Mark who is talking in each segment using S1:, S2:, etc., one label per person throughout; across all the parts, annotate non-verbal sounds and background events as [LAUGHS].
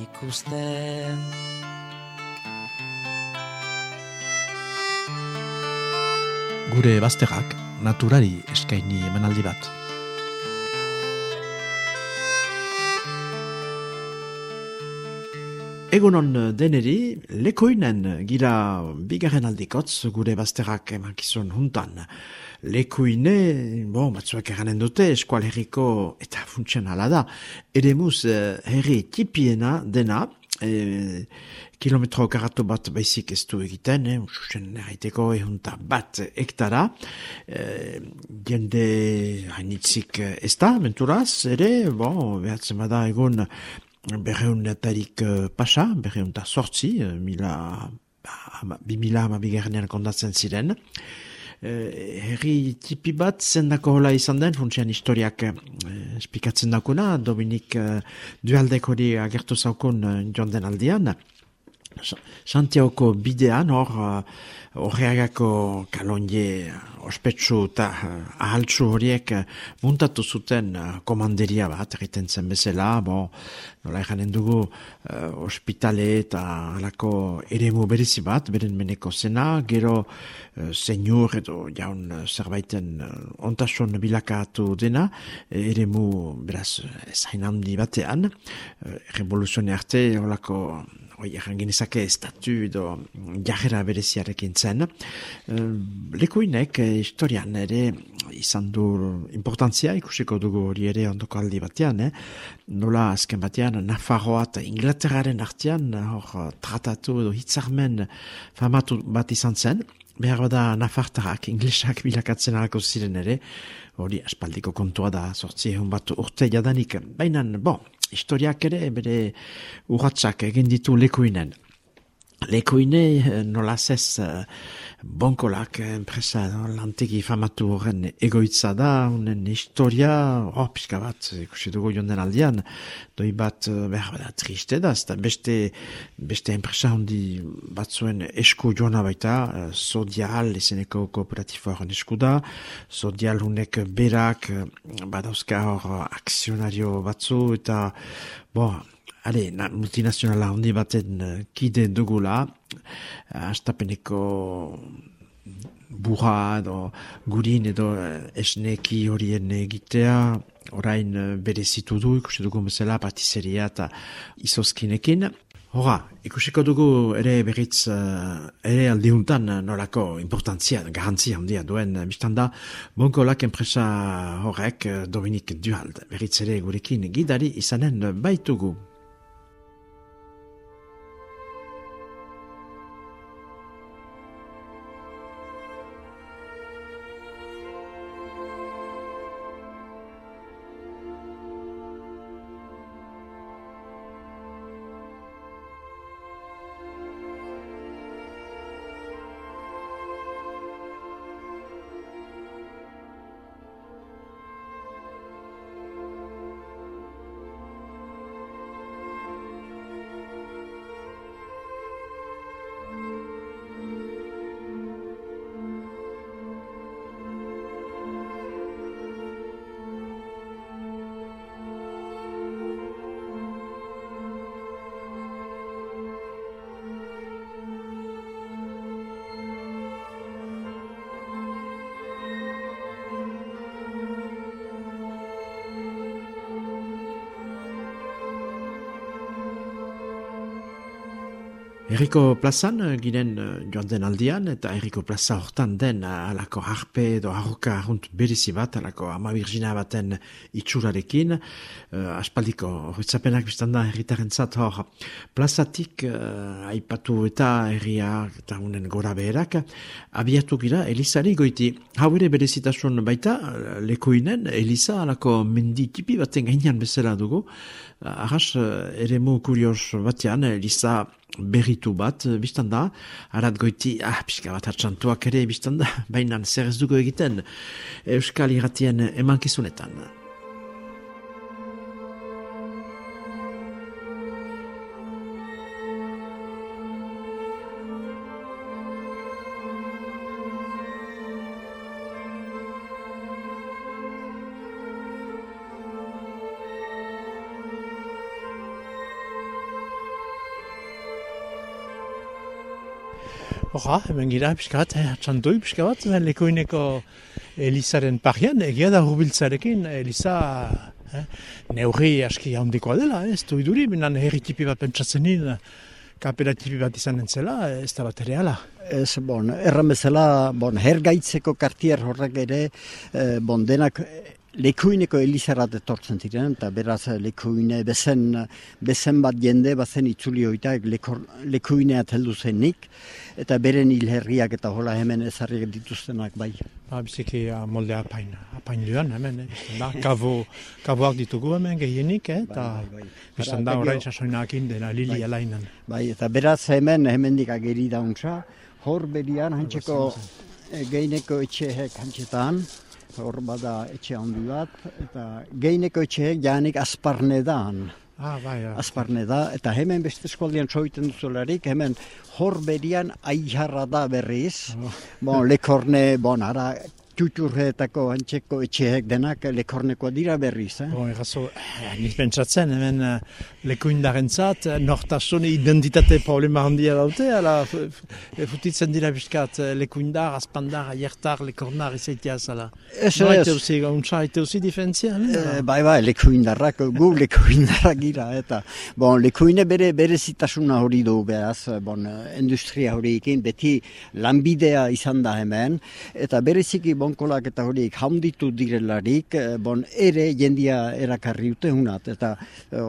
S1: ikusten.
S2: Gure bazterrak naturari eskaini emanaldi bat. Egunon deneri, lekoinen gira bigarren aldikotz gure bazterrak emankizun juntan. Lekoine, bo, batzuak eranen dute, eskual herriko eta funtsian ala da, ere muz eh, herri tipiena dena, e, kilometro karatu bat baizik ez du egiten, eh, ususen erraiteko ehunta bat hektara, e, jende hainitzik ez da, menturaz, ere, bo, behatzen bada egun berreunetarik uh, pasa, berreunta sortzi, uh, mila, mila ama bigarrenean kondatzen ziren. Uh, herri tipi bat zendako hola izan den, funtsian historiak uh, espikatzen dakuna, Dominik uh, dualdek hori agertu zaukun uh, joan den aldian. Santiago bidean hor, horreagako uh, kalonje ospetsu eta uh, ahaltsu horiek muntatu zuten komanderia bat, egiten zen bezala, bo, nola eganen dugu ospitale eta alako eremu berezi bat, beren meneko zena, gero uh, senior edo jaun zerbaiten uh, ontasun bilakatu dena, eremu beraz zain handi batean, uh, arte, olako oi, erran genezake estatu edo jarrera bereziarekin zen. Uh, Lekuinek eh, historian ere izan du importantzia ikusiko dugu hori ere ondoko aldi batean, eh? nola azken batean Nafarroa eta Inglaterraren artean hor tratatu edo hitzarmen famatu bat izan zen, behar da Nafartarak, Inglesak [LAUGHS] bilakatzen alako ziren ere, hori aspaldiko kontua da, sortzi egun bat urte jadanik, baina, bon, historiak ere bere urratsak egin ditu lekuinen. Lekuine eh, nola zez uh, bonkolak enpresa no, lantegi famatu horren egoitza da, unen historia, oh, pixka bat, ikusi dugu jonden aldian, doi bat, behar bada, triste da, zta beste, beste enpresa hondi batzuen esku joana baita, sodial, eseneko kooperatifa horren esku da, sodial hunek berak, badauzka hor akzionario batzu, eta, bo, Ale, na, multinazionala handi baten uh, kide dugula, uh, astapeneko burra edo gurin edo uh, esneki horien egitea, orain uh, bere zitu du, ikusi dugu bezala, patizeria eta izozkinekin. Hora, ikusiko dugu ere berriz, uh, ere aldiuntan nolako importantzia, garantzia handia duen, biztan da, bonko lak enpresa horrek Dominik Duhald, berriz ere gurekin gidari izanen baitugu. Eriko plazan, eh, ginen eh, joan den aldian, eta Eriko plaza hortan den eh, alako harpe edo harroka arrunt berizi bat, alako ama virgina baten itxurarekin, uh, aspaldiko horretzapenak biztan da herritaren zat hor plazatik uh, aipatu eta herria eta unen gora beherak, abiatu gira Elisari goiti. Hau ere berezitasun baita, lekoinen, Elisa alako mendi tipi baten gainean bezala dugu, Arras, ere mu kurios batean, Elisa berritu bat, eh, biztan da, arat goiti, ah, pixka bat hartxantuak ere, biztan da, [LAUGHS] baina zer ez dugu egiten, Euskal Iratien emankizunetan.
S3: Hora, hemen gira, pixka bat, eh, txantoi, pixka bat, ben lekoineko Elisaren parian, egia da hurbiltzarekin, Elisa eh, neurri aski handikoa dela, eh, ez du iduri, binan herri tipi bat pentsatzen nien, kapera tipi bat izan entzela, ez da bat ere ala.
S4: Ez, bon, erran bezala, bon, hergaitzeko kartier horrek ere, eh, bon, denak lekuineko elizarat etortzen ziren, eta beraz lekuine bezen, bezen bat jende bazen itzuli hoita lekuineat heldu zenik, eta beren hilherriak eta hola hemen ezarri dituztenak bai.
S3: Ba, biziki uh, molde apain, apain duan hemen, eh, da, kabo, kaboak ditugu hemen gehienik, eh, eta bai, bai, bai. da orain sasoinak dena lili bai. alainan.
S4: Bai, eta beraz hemen hemendik ageri dauntza, hor berian hantzeko eh, geineko etxeek hantzetan, hor bada etxe handi bat, eta geineko etxeek janik azparnedan.
S3: Ah, bai, ja.
S4: Azparne da, eta hemen beste eskualdian txoiten duzularik, hemen hor berian aiharra da berriz. Oh. Bon, lekorne, bon, ara, tuturretako antxeko etxeek denak lekornekoa dira berriz. Eh?
S3: Bon, errazo, eh, pentsatzen, hemen uh, lekuindaren zat, nortasun identitate problema handia daute, ala, futitzen dira bizkat uh, lekuindar, azpandar, aiertar, lekornar izaitia zala. Ez, no, ez. Uzi, untsa, ite uzi diferentzia?
S4: Eh, bai, bai, lekuindarrak, gu lekuindarrak gira, eta, bon, lekuine bere, bere zitasuna hori du, behaz, bon, industria hori ikin, beti lanbidea izan da hemen, eta bereziki, bonkolak eta horiek haunditu direlarik, eh, bon, ere jendia erakarri dute hunat. Eta e,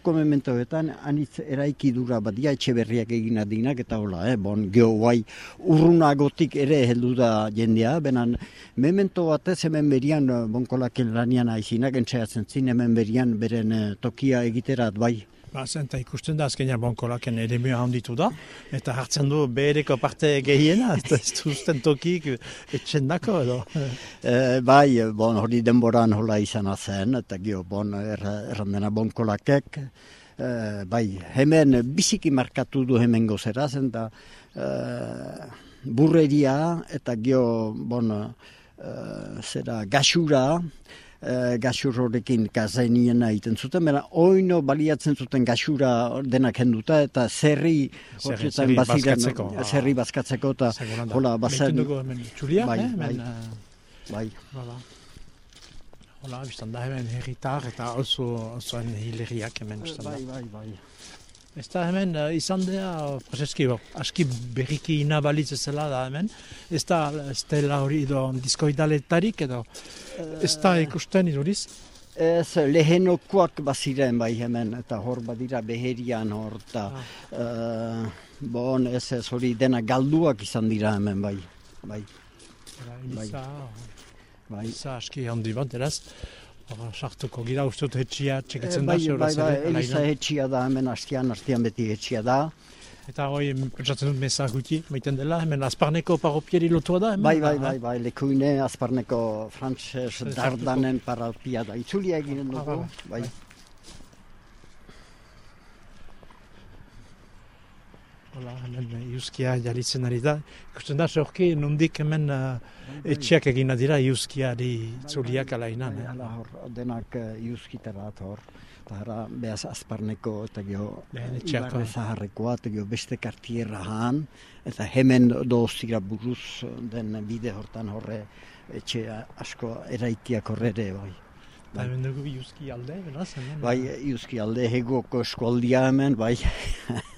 S4: orduko mementoetan, anitz eraiki dura badia etxe berriak egin adinak, eta hola, eh, bon, geho guai urrunagotik ere heldu da jendia, benan memento batez hemen berian eh, bonkolak lanian aizinak, entxeatzen zin hemen berian beren tokia egiterat bai.
S3: Ba, zenta ikusten da, azkenean bonkolaken ere handitu da, eta hartzen du behereko parte gehiena, eta ez duzten tokik etxen dako edo.
S4: E, bai, bon, hori denboran hola izan zen, eta gio, bon, errandena bonkolakek, e, bai, hemen biziki markatu du hemen gozera, zenta e, burreria, eta gio, bon, e, zera, gasura, e, gasur horrekin kazainien egiten zuten, bera oino baliatzen zuten gasura denak henduta eta zerri
S3: horretan baziren
S4: zerri bazkatzeko. eta hola bazen
S3: txulia,
S4: bai,
S3: eh,
S4: bai,
S3: eh,
S4: bai.
S3: Hola, biztan da hemen herritar eta oso, oso hileriak hemen biztan
S4: Bai, bai, bai.
S3: Ez da hemen uh, izan dea, prezeski, aski berriki inabalitz zela da hemen, ez da estela hori edo diskoidaletarik edo, ez da ikusten iduriz?
S4: Ez lehenokoak baziren bai hemen, eta hor badira beherian hor, eta ah. uh, bon, ez ez hori dena galduak izan dira hemen bai. Bai.
S3: Bai. Bai. aski handi bat, eraz? Sartuko gira uste dut hetxia txeketzen
S4: da,
S3: zeu
S4: bai, bai, Eliza hetxia da, hemen hastian, hastian beti hetxia da.
S3: Eta hoi, pentsatzen dut meza guti, maiten dela, hemen azparneko paropieri lotua da? Hemen,
S4: bai, bai, bai, bai, lekuine azparneko frantses dardanen paropia da. Itzulia eginen dugu, bai. bai.
S3: Hola, hemen iuskia jalitzen ari da. Ikusten da, zorki, nondik hemen uh, etxeak egina dira iuskiari zuliak alainan.
S4: Eh? Hala hor, denak uh, iuskitarat hor. Eta behaz azparneko eta gio ibarre zaharrekoa eta gio beste kartierra haan. Eta hemen dozira buruz den bide hortan horre etxe asko eraitiak horre bai.
S3: Bai. Hemen dugu iuski alde, beraz?
S4: Bai, iuski alde, hegoko eskualdia hemen, bai. [LAUGHS]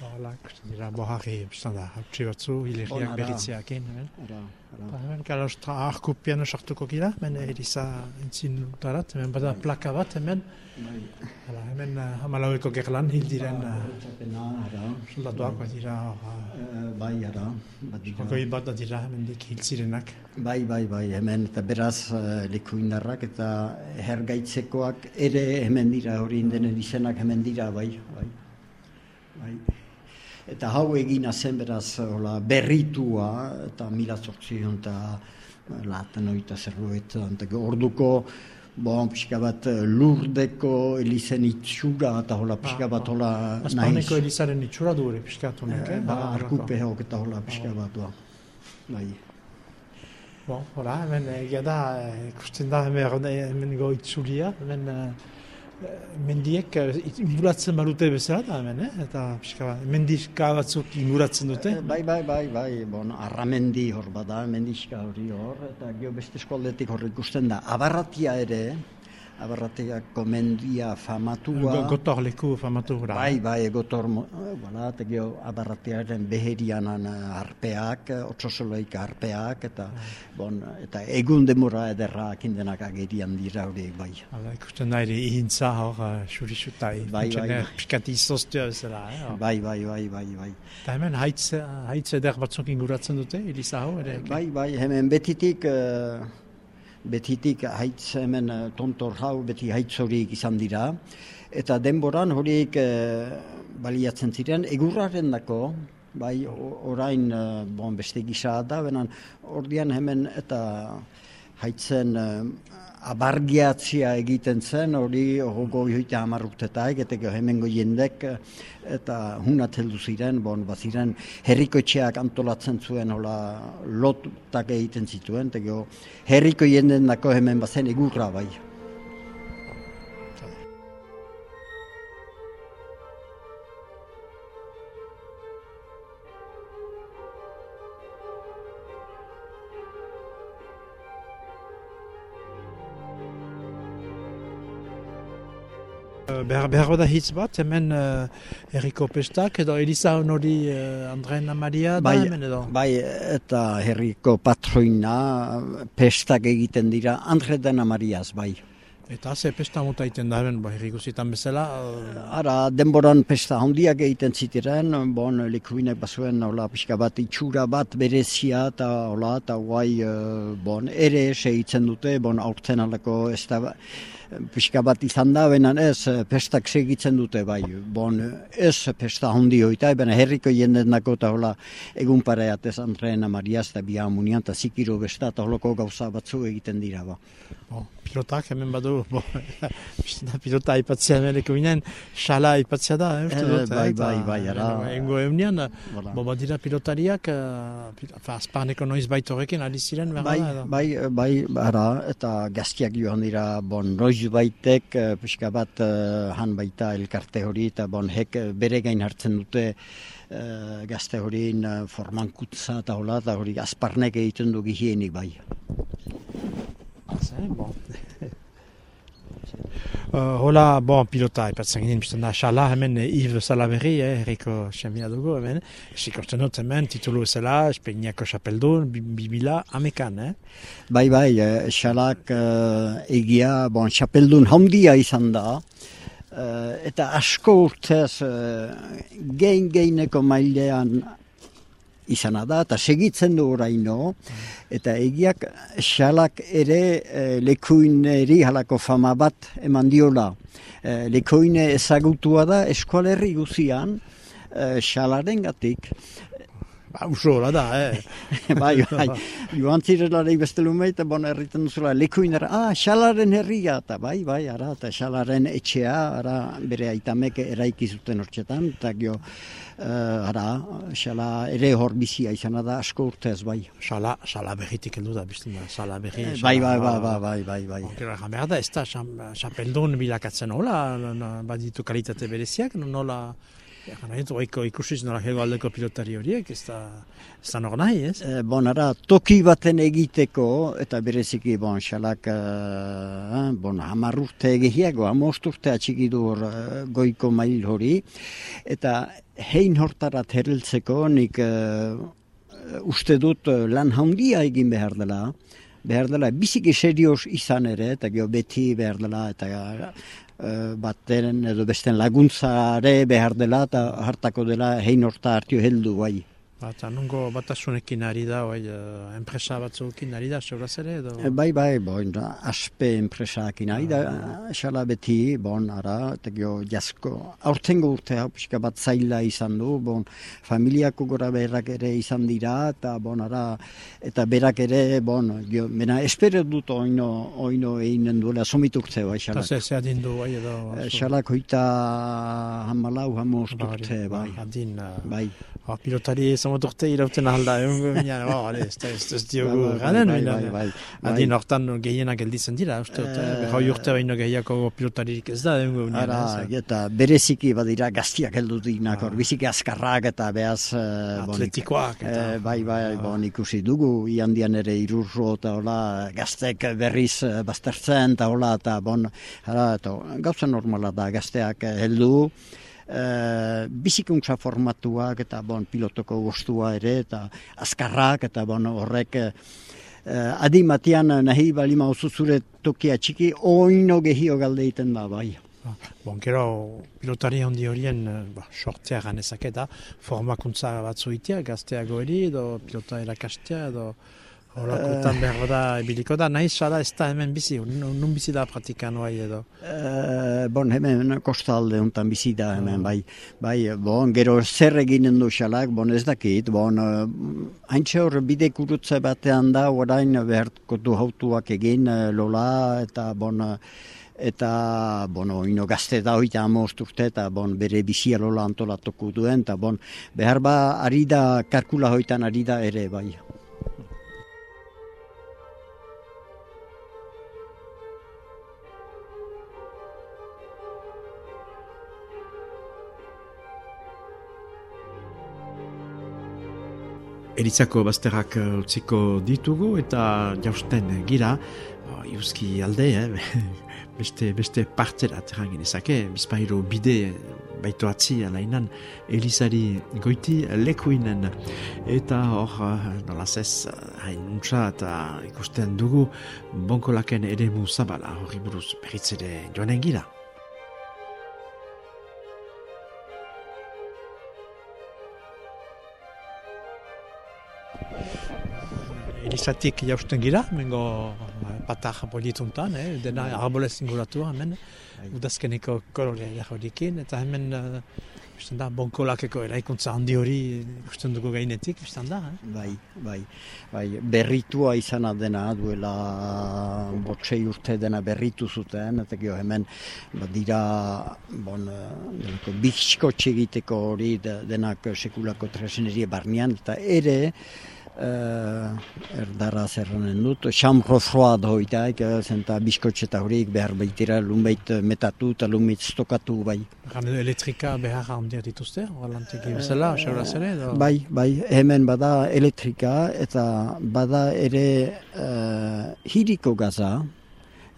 S3: Ikusten dira boharri, biztan da, hautsi batzu, hilerriak hemen.
S4: Ara, ara.
S3: Hemen, kalostra aharko piano sartuko gira, hemen eriza entzin utarat, hemen bada plaka bat, hemen, hala, hemen hamalaueko gerlan, hil diren soldatuak bat dira,
S4: bai, ara.
S3: Hogei bat da dira hemen dik hil zirenak.
S4: Bai, bai, bai, hemen eta beraz uh, lekuindarrak eta hergaitzekoak ere hemen dira hori indenen izenak hemen dira, bai, bai. bai. Eta hau egina zen beraz hola, berritua eta mila zortzion eta laten oita eta orduko Bon, pixka bat eh, lurdeko elizen itxura eta hola pixka bat hola
S3: Azpaneko elizaren itxura du hori piskatu nek, eh?
S4: Ba,
S3: Ba,
S4: arkupe hok eta hola pixka bat, ba. Bai.
S3: Bon, hola, hemen egia da, eh, ikusten da hemen, hemen go itzulia, hemen eh, mendiek inguratzen balute bezala da hemen, eh? eta pixka mendizka batzuk inguratzen dute.
S4: Eh, Bai, bai, bai, bai, bon, arramendi hor bada, mendixka hori hor, eta gio beste eskoldetik hor ikusten da, abarratia ere, abarratiako mendia famatua,
S3: Go- Gotor leku famatu
S4: bai, bai, gotor, mo- eh, voilà, eta gio abarratiaren beherianan eh, arpeak, eh, otsosoloik arpeak, eta, bon, eta egun demora ederra kindenak agerian dira horiek, bai.
S3: Hala, ikusten da ere ihintza hor, uh, xuri xutai.
S4: Bai, bai, bai.
S3: Izostua bezala, eh? hor.
S4: Bai, bai, bai, bai, bai.
S3: Eta hemen haitz, haitz eder batzuk inguratzen dute, eliza hau ere.
S4: Bai, bai, hemen betitik, eh, betitik haitz hemen eh, tontor hau beti haitz horiek izan dira. Eta denboran horiek eh, baliatzen ziren, egurraren dako, bai, orain eh, bon, beste gisa da, benan ordian hemen eta haitzen eh, abargiatzia egiten zen, hori hogo joite hamar urtetaik, eta hemengo jendek eh, eta hunat heldu ziren, bon, baziren herriko etxeak antolatzen zuen hola lotak egiten zituen, eta herriko jenden dako hemen bazen egurra bai.
S3: Behar, behar da hitz bat, hemen uh, herriko pestak, edo Elisa hori uh, Andrena Maria da
S4: Bai,
S3: hemen edo.
S4: bai, eta herriko patroina pestak egiten dira, Andre Dena Mariaz, bai.
S3: Eta ze pesta mota iten da hemen, ba, herriko zitan bezala, uh,
S4: Ara, denboran pesta handiak egiten zitiren, bon, lekuinek bazuen, hola, pixka bat itxura bat berezia, eta hola, eta guai, eh, bon, ere segitzen dute, bon, aurten alako ez da, pixka bat izan da, benan ez, eh, pestak segitzen dute, bai, bon, ez pesta handi hoita, bena herriko jenden dako, eta hola, egun pareat ez Andreena Mariaz, eta bia amunian, eta zikiro besta, eta holoko gauza batzu egiten dira, ba.
S3: bo, pilotak hemen badu, bo, [LAUGHS] pilota aipatzea hemen lekuinen, xala aipatzea da, eh, uste
S4: Eh,
S3: dut,
S4: bai,
S3: eh,
S4: bai, bai, ara.
S3: Engo eunian, bo, badira pilotariak, uh, azpaneko noiz baitorekin ali ziren, behar
S4: Bai, bai, bai, ara, eta gaztiak joan dira, bon, noiz baitek, eh, pixka bat eh, han baita elkarte hori, eta bon, hek eh, bere gain hartzen dute eh, gazte horien uh, formankutza eta hola, eta hori azparnek egiten du gihienik bai.
S3: Zer, bon. [LAUGHS] Uh, hola, bon, pilota, aipatzen ginen, bizten da, xala hemen eh, Yves Salaberri, eh, herriko xamia dugu, hemen, sikortzen dut hemen, titulu ezela, Espeiniako xapeldun, bi- bibila, amekan, eh?
S4: Bai, bai, eh, xalak eh, egia, bon, xapeldun handia izan da, eh, eta asko urtez eh, gein-geineko mailean izana da, eta segitzen du oraino, eta egiak xalak ere eh, lekuineri halako fama bat eman diola. Eh, lekuine ezagutua da eskualerri guzian, eh, xalaren gatik.
S3: Ba, usola da, eh? [LAUGHS]
S4: bai, bai, joan zirelarik beste lumei, bon, erriten duzula, lekuinera, ah, xalaren herria, eta bai, bai, ara, eta xalaren etxea, ara, bere aitamek eraiki zuten hortxetan, eta gio, eh, ara, xala ere hor bizia izana da, asko urtez, bai.
S3: Xala, xala berritik heldu da, bizten da, xala berri.
S4: bai,
S3: xala-
S4: bai, bai, bai, bai, bai, bai.
S3: Okera, jan behar da, ez da, xapeldun bilakatzen hola, baditu kalitate bereziak, nola, Oiko ikusiz nola hego aldeko pilotari horiek, ez da, ez da nor nahi, ez?
S4: E, bon, ara, toki baten egiteko, eta bereziki, bon, xalak, uh, bon, hamar urte egehiago, hamost urte atxikidu hor uh, goiko mail hori, eta hein hortarat herriltzeko, nik uh, uste dut lan handia egin behar dela, behar dela, biziki serioz izan ere, eta gero beti behar dela, eta baten edo besten laguntzare behar dela, eta hartako dela hein horta hartio heldu bai.
S3: Bata, nungo batasunekin ari da, bai, uh, enpresa batzuekin ari da, seuraz ere, edo?
S4: E, bai, bai, bon, aspe enpresakin ari da, esala beti, bon, ara, eta gio, jasko, aurtengo urte pixka bat zaila izan du, bon, familiako gora berak ere izan dira, eta, bon, ara, eta berak ere, bon, gio, mena, espero dut oino, oino einen duela, somiturtze, bai,
S3: xalak. Eta ze, adin du, bai, edo?
S4: Xalak hoita hamalau, hamosturte, bai.
S3: Adin, uh,
S4: bai.
S3: Ba, pilotari zamot urte irauten ahalda, egun gominan, ba, ale, ez, ez, ez diogu garen, bai, bai, bai, bai. Adin hortan gehienak gelditzen dira, uste, e... behoi urte baino gehiako pilotaririk ez da, egun gominan.
S4: Ara, eta bereziki badira gaztiak heldu dinak, hor, biziki azkarrak eta behaz...
S3: Atletikoak.
S4: Eta, bai, bai, bon, ikusi dugu, iandian ere irurro eta hola, gaztek berriz baztertzen eta hola, eta bon, ara, eta gauza normala da, gazteak heldu, e, bizikuntza formatuak eta bon, pilotoko gustua ere eta azkarrak eta bon, horrek e, adi matian nahi balima oso zure tokia txiki oino gehio galde iten da bai.
S3: Ba, bon, gero pilotari handi horien ba, sortzea ganezak eta formakuntza batzu itea, gazteago eri edo pilota erakastea edo Holakutan uh, behar da, ebiliko da, nahi zara ez da hemen bizi, nun bizi da pratikan bai edo?
S4: Uh, bon, hemen kostalde untan bizi da hemen, bai, bai, bon, gero zer eginen du xalak, bon, ez dakit, bon, uh, haintxe hor bide kurutze batean da, orain beharko du hautuak egin, lola, eta, bon, eta, bueno, ino gazte da hoita amost urte, eta, bon, bere bizia lola antolatuko duen, eta, bon, behar ba, ari da, karkula hoitan ari da ere, bai.
S2: Eritzako bazterrak eh, utziko ditugu eta jausten gira, oh, iuski alde, eh? [LAUGHS] beste, beste partera terran genezake, bizpairu bide baitu atzi alainan, Elizari goiti lekuinen. Eta hor, eh, nolaz ez, hain eta ikusten dugu, bonkolaken ere mu zabala, hori buruz berritzere joanen gira.
S3: Elizatik jausten gira, mengo patak polituntan, eh, dena arbolez inguratu hemen, bai. udazkeneko kolore horikin, eta hemen uh, da, bonkolakeko eraikuntza handi hori ikusten dugu gainetik, biztan da. Eh?
S4: Bai, bai, bai, berritua izana dena, duela botxei urte dena berritu zuten, eta gio hemen dira, bon, delako, egiteko hori denak sekulako tresenerie barnean, eta ere, uh, erdara zerrenen dut, xamro froa da hoitaik, zenta biskotxe eta horiek behar baitira lumbait metatu eta lumbait stokatu bai.
S3: Gane elektrika behar handia dituzte, horrelanteki bezala, xeura zere?
S4: Bai, bai, hemen bada elektrika eta bada ere uh, hiriko gaza,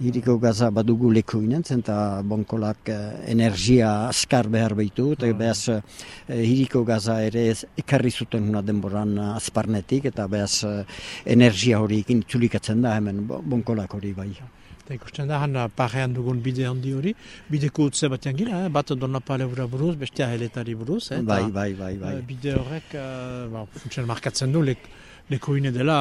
S4: Hiriko gaza badugu lekuinen, zenta bonkolak eh, energia askar behar behitu, eta mm. behaz eh, hiriko gaza ere ekarri zuten huna denboran azparnetik, eta behaz eh, energia hori ikin txulikatzen da hemen bonkolak hori bai.
S3: Eta ikusten da, han parean dugun bide handi hori, bideko utze batean gira, eh? bat donna pale buruz, bestia heletari buruz. Eh?
S4: Bai, bai, bai, bai.
S3: Bide horrek, uh, ba, markatzen du, lek, lekoine dela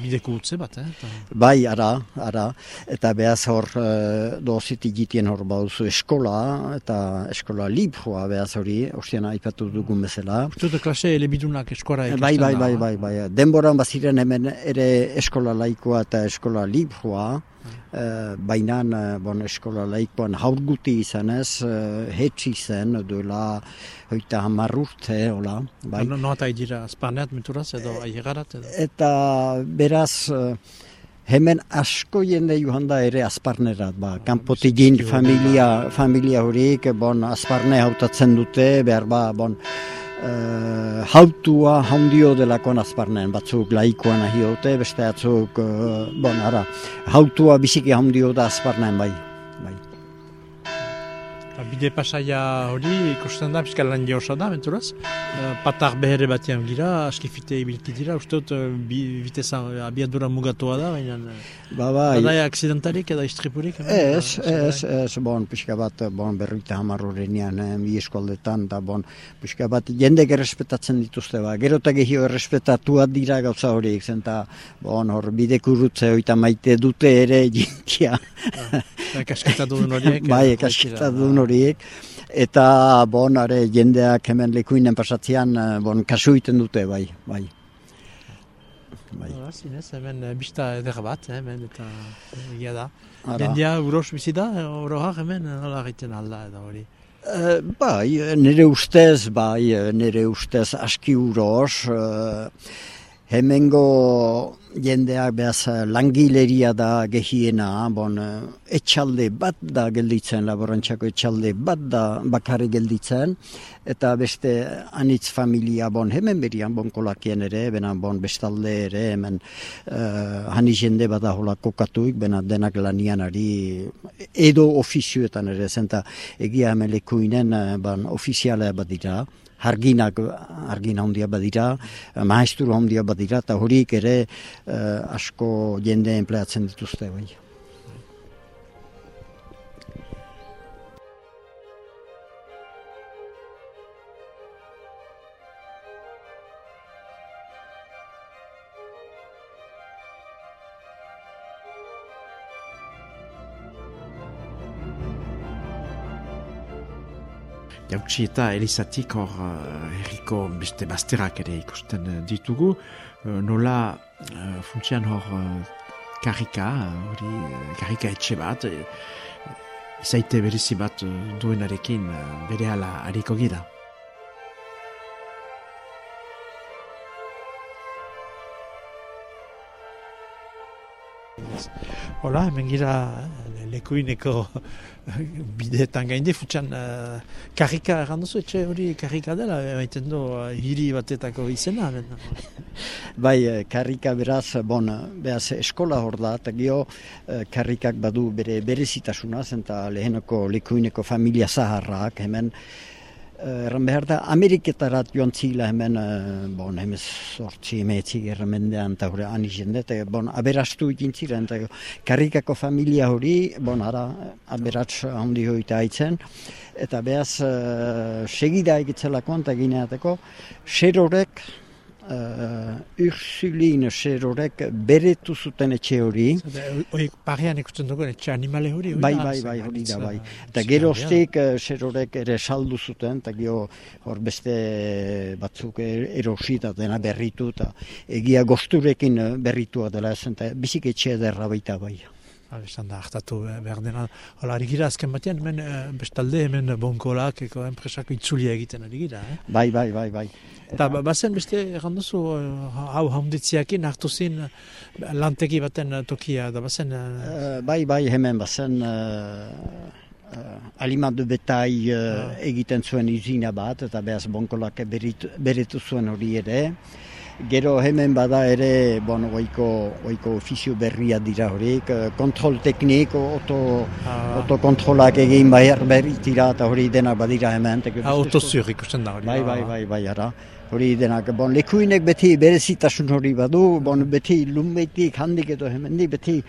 S3: bideko utze bat, eh? Ta...
S4: Bai, ara, ara. Eta behaz hor uh, eh, dozitik gitien hor bauzu eskola, eta eskola libroa behaz hori, ostiena aipatu dugun bezala.
S3: Uste dut klase elebidunak eskola
S4: ikusten bai, bai, bai, bai, bai. Denboran baziren hemen ere eskola laikoa eta eskola libroa, Uh, baina bon, eskola laikoan haurguti izan ez, uh, hetsi zen, duela hoita hamar urte, hola.
S3: Bai. No, no eta idira, spaneat menturaz edo aihegarat edo?
S4: Eta beraz, uh, Hemen asko jende joan da ere azparnerat, ba, kanpotigin familia, familia horiek, bon, azparne hautatzen dute, behar ba, bon, uh, hautua handio delakon azparnen, batzuk laikoan ahiote, beste batzuk, uh, bon, ara, hautua biziki handio da azparnen, bai. bai.
S3: Ba, bide pasaia hori ikusten da, pizka lan josa da, menturaz. Uh, patar behere batean gira, askifite ibilki dira, uste dut, uh, bi, viteza abiadura mugatua da, baina...
S4: Ba, bai.
S3: Bada aksidentarik edo istripurik?
S4: Ez,
S3: Ba,
S4: ez, ez, bon, pixka bat, bon, berruita hamar horrenean, eh, bi eskoldetan, da, bon, pixka bat, jendek errespetatzen dituzte, ba, gero eta gehiago errespetatuak dira gauza horiek, zen, ta, bon, hor, bidek urrutze oita maite dute ere, [LAUGHS] jintia,
S3: Ba, Kasketatu duen horiek. [LAUGHS]
S4: bai,
S3: eh,
S4: ekasketatu duen horiek, eta, bon, are, jendeak hemen lekuinen pasatzean, eh, bon, kasu egiten dute, bai, bai. Bai.
S3: Ba, zinez, hemen bista eder bat, hemen, eta eh, egia da.
S4: Ara.
S3: Jendia uros bizi da, eh, oroak hemen, eh, nola egiten alda edo hori.
S4: Eh, bai, nire ustez, bai, nire ustez aski uros, uh, hemengo jendeak behaz langileria da gehiena, bon, etxalde bat da gelditzen, laborantxako etxalde bat da bakarri gelditzen, eta beste anitz familia, bon, hemen berian, bon, kolakien ere, bena, bon, bestalde ere, hemen, uh, hani jende bada hola kokatuik, bena denak lanian ari, edo ofizioetan ere, zenta egia hemen lekuinen, eh, ban, ofiziala bat dira, harginak argin handia badira, maestru handia badira, eta horiek ere eh, asko jende empleatzen dituzte bai.
S2: Jautsi eta elizatik hor uh, herriko beste bazterak ere ikusten eh, ditugu. Uh, nola funtsian hor karrika, hori karrika etxe bat, izaite berezi bat duenarekin bere ala hariko gira.
S3: Hola, hemen gira eh, lekuineko [LAUGHS] bideetan gainde, futxan uh, karrika erran duzu, etxe hori karrika dela, emaiten du uh, hiri batetako izena. hemen. [LAUGHS]
S4: Bai, eh, karrika beraz, bon, beraz eskola hor da, eta gio eh, karrikak badu bere berezitasuna, zenta lehenoko lekuineko familia zaharrak, hemen, eh, erran behar da, Ameriketarat joan zila hemen, eh, bon, hemen sortzi emetzi erremendean, eta hori ani jende, bon, aberastu egin ziren, eta karrikako familia hori, bon, ara, aberats handi hoita haitzen, eta behaz, uh, segida egitzelako, eta gineateko, serorek, uh, Ursulin serorek beretu zuten etxe hori,
S3: Hori parean ikusten dugu, etxe animale hori.
S4: Bai, bai, bai, hori da, bai. Eta
S3: gaitza,
S4: geroztik uh, serorek ere saldu zuten, eta gero hor beste batzuk er- erosi eta dena berritu, eta egia gosturekin eh, berritua dela zen, eta bizik etxe ederra baita bai.
S3: Esan da, hartatu eh, behar dena. Hala, ari gira azken batean, hemen eh, bestalde, hemen bonkolak, eko enpresako itzulia egiten ari gira. Eh?
S4: Bai, bai, bai, bai.
S3: Eta ba- bazen beste erranduzu, eh, hau haunditziakin hartu zin eh, lantegi baten tokia, da bazen... Eh,
S4: bai, bai, hemen bazen uh, uh, alimatu betai uh, egiten zuen izina bat, eta behaz bonkolak beritu, beretu zuen hori ere. Gero hemen bada ere, bon, oiko, oiko ofizio berria dira horiek, eh, kontrol teknik, oto,
S3: Ah.
S4: autokontrolak egin behar berritira, eta hori denak badira hemen. eta gero-
S3: Autozur ikusten da hori.
S4: Bai,
S3: ba,
S4: bai,
S3: ba.
S4: bai, bai, ara. Hori denak, bon, lekuinek beti berezitasun hori badu, bon, beti lumbetik, handik edo hemendik, beti...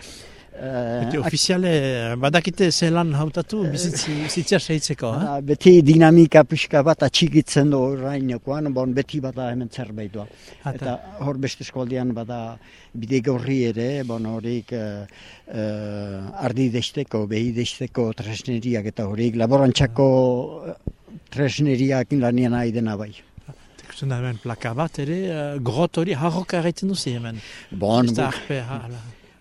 S4: eh,
S3: Beti ofiziale, eh, badakite zelan hautatu, bizitzi, bizitzia seitzeko, eh?
S4: Beti dinamika pixka bat atxikitzen du orainokoan, bon, beti bada hemen zerbait doa.
S3: Eta-
S4: hor beste eskoldean bada bide gorri ere, bon, horik uh, uh, ardi desteko, behi desteko tresneriak eta horik laborantxako tresneriak lanian nahi dena bai.
S3: Ikusten da hemen plaka bat ere, eh, grot hori harroka egiten duzi hemen.
S4: Bon, bu-.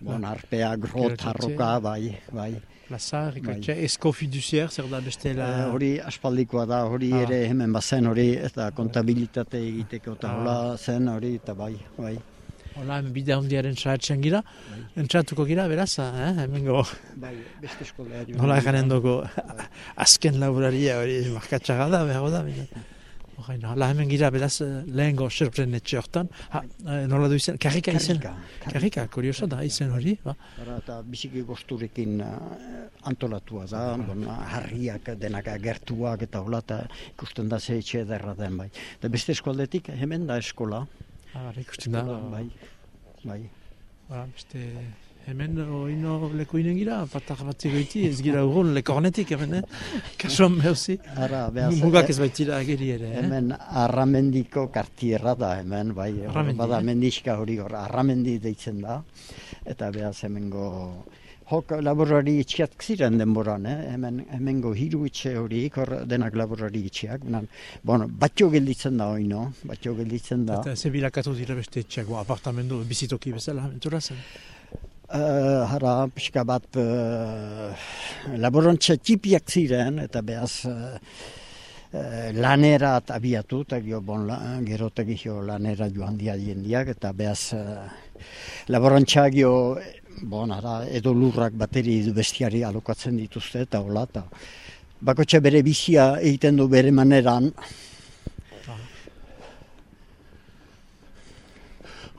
S4: Bon arpea, grot, harroka, bai, bai.
S3: Plaza,
S4: Bai.
S3: rikotxe, esko fiduzier, zer da bestela...
S4: Eh, hori aspaldikoa da, hori
S3: Ah.
S4: ere hemen bazen hori, eta kontabilitate egiteko eta
S3: Ah.
S4: hola zen hori, eta bai, bai.
S3: Hola, hemen bide handiaren sahatzen gira, entzatuko gira, beraz, eh? hemen go,
S4: Bai, beste eskola.
S3: nola eganen dugu, azken laburaria hori markatxaga da, behar da, bine. Horain, hala hemen gira, beraz, eh, lehen go serpren etxe hortan, ha, eh, nola du izen, karrika izen,
S4: Karrika.
S3: karrika, kurioso da, izen hori, ba.
S4: Ara, eta biziki gosturekin uh, antolatua da, bon, harriak denak agertuak eta hola, eta ikusten da ze etxe ederra den bai. Eta beste eskualdetik hemen da eskola.
S3: Ah, ikusten da,
S4: bai, bai.
S3: ba, beste, hemen oino leku inen gira, patak batzi goiti, ez gira urgun lekornetik, hemen, eh? [LAUGHS] Kasuan behuzi, mugak ez baitira ageri ere, eh?
S4: Hemen arramendiko kartierra da hemen, bai,
S3: Arramendi,
S4: bada
S3: eh?
S4: mendixka hori hor, arramendi deitzen da, eta behaz hemengo Hok laborari itxiak ziren denboran, eh? hemen, hemengo hiru itxe horiek, hor denak laborari itxeak. Benan, bueno, batxo gelditzen da oino, batxo gelditzen da.
S3: Eta ze bilakatu dira beste etxeak, bo, apartamendu, bizitoki bezala, mentura zen.
S4: Uh, hara, pixka bat uh, laborantza txipiak ziren, eta behaz uh, lanerat abiatu, eta gero, bon, la, gerotegi jo lanera joan dia jendiak, eta behaz uh, laborantza gio, bon, hara, edo lurrak bateri bestiari alokatzen dituzte, eta hola, eta bakotxe bere bizia egiten du bere maneran,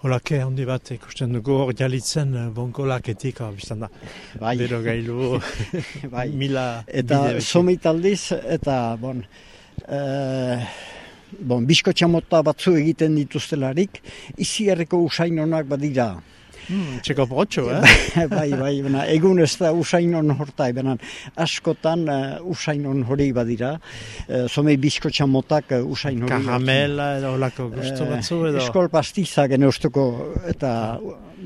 S3: Holake handi bat ikusten dugu hor jalitzen eh, bonkolaketik, hor biztan da,
S4: bai,
S3: bero gailu, [LAUGHS]
S4: bai.
S3: mila
S4: Eta somit aldiz, eta, bon, eh, bon, bizko txamota batzu egiten dituztelarik, izi herriko usain onak badira.
S3: Hmm, txeko protxo, eh? [LAUGHS]
S4: bai, bai, bena, egun ez da usain on hortai, bena, askotan uh, usain hori badira, uh, some bizko txamotak uh, usain hori.
S3: Karamela edo holako gustu batzu edo...
S4: Eskol pastiza gene eta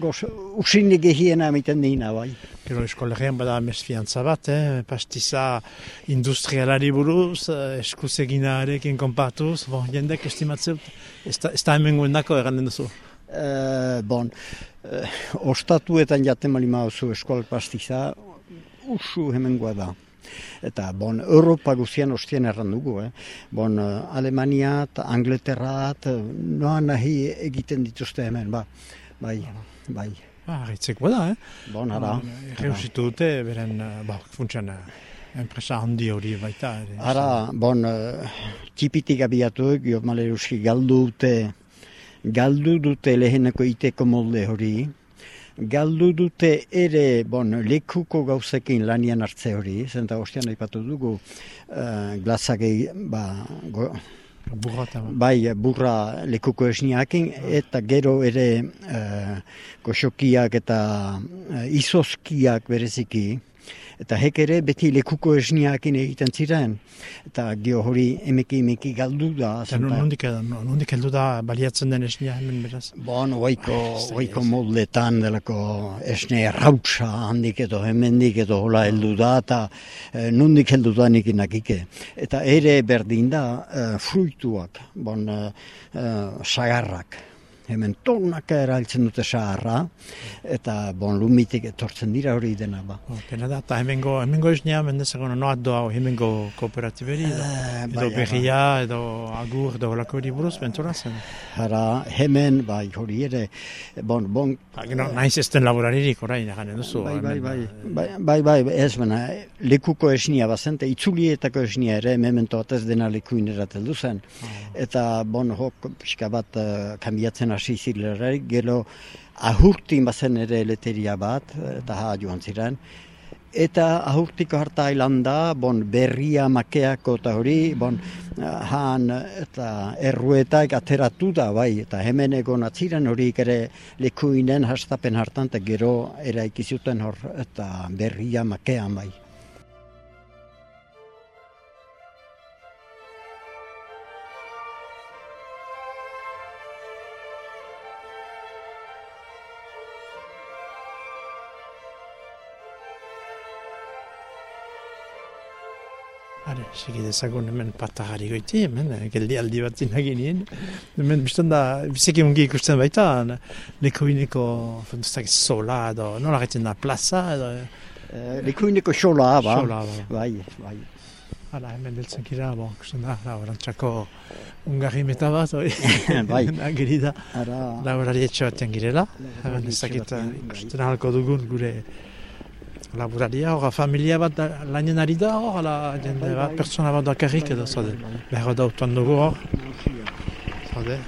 S4: goz, usinik egiena emiten dina, bai.
S3: Gero eskolegian bada mesfiantza bat, eh? pastiza industrialari buruz, eskuzeginarekin konpartuz, bon, jendek estimatzeu, ez da, ez da hemen guendako erranden duzu.
S4: Eh, bon, uh, ostatuetan jaten bali mauzu eskual pastiza, usu hemengoa da. Eta, bon, Europa guztian ostien erran dugu, eh? Bon, uh, Alemaniat, Angleterrat, uh, noa nahi egiten dituzte hemen, ba. Bai, bai.
S3: Ah, Ritzeko da, eh?
S4: Bon, ara.
S3: Reusitu dute, beren, eh, ba, funtsan, eh, enpresa handi hori baita.
S4: Ara, bon, uh, txipitik abiatu, gio maleruski galdu dute, galdu dute leheneko iteko molde hori, galdu dute ere, bon, lekuko gauzekin lanian hartze hori, zenta ostian aipatu dugu, uh, glazagei, ba, go,
S3: Burra
S4: bai, burra lekuko esniakin, eta gero ere uh, goxokiak eta uh, izozkiak bereziki, eta hek ere beti lekuko esniakin egiten ziren, eta gio hori emeki emeki galdu da.
S3: Eta nondik, nondik heldu da baliatzen den esnia hemen beraz.
S4: Bon, oiko,
S3: da-
S4: oiko moldetan delako esne rautsa handik edo hemendik edo hola heldu da eta e, nundik heldu da nik inakike. Eta ere berdin da eh, fruituak, bon, e, sagarrak. Hemen tonaka eraltzen dute sagarra, eta bon, lumitik etortzen dira hori dena ba.
S3: Oh, pena da, eta hemengo, hemengo esnia mendezagoen noat doa hemengo kooperatiberi edo,
S4: Eh,
S3: edo
S4: bai,
S3: berria, edo agur, edo holako hori buruz, bentura zen.
S4: Hara, hemen, bai, hori ere, bon, bon,
S3: Ba, gero, naiz ez den laboraririk orain, eganen duzu.
S4: Bai, bai, bai,
S3: eh,
S4: bai, bai, bai, ez bena, lekuko esnia bazen, eta itzulietako esnia ere, memento batez dena lekuin erateldu zen. Eta, bon, hok, pixka bat, uh, kambiatzen hasi zilerarik, gero, ahurtin bazen ere leteria bat, eta ha joan ziren, Eta ahurtiko harta ailanda, bon, berria makeako eta hori, bon, han eta erruetak ateratu da, bai, eta hemen egon atziren horiek ere lekuinen hastapen hartan, eta gero eraikizuten hor, eta berria makean, bai.
S3: Segi dezagun hemen patagari goiti, hemen, eh, geldi aldi bat zinagin Hemen, biztan da, bizeki ungi ikusten baita, lekoineko, fendustak sola, edo, nola gaitzen da, plaza, edo,
S4: E, lekuineko xola, ba.
S3: Xola, ba.
S4: Bai, bai.
S3: Hala, hemen deltzen gira, bon, kusten da, laborantxako ungarri meta bat, oi? [LAUGHS]
S4: Bai. [LAUGHS]
S3: Agiri da, laborari etxe batean girela. Hemen ez dakit,
S4: batean, bai.
S3: ikusten ahalko dugun gure laboraria, hor, familia bat lanen ari da, hor, ala, jende
S4: Bai,
S3: bat,
S4: bai.
S3: pertsona bat dakarrik edo, zade, behar da utuan dugu hor, zade.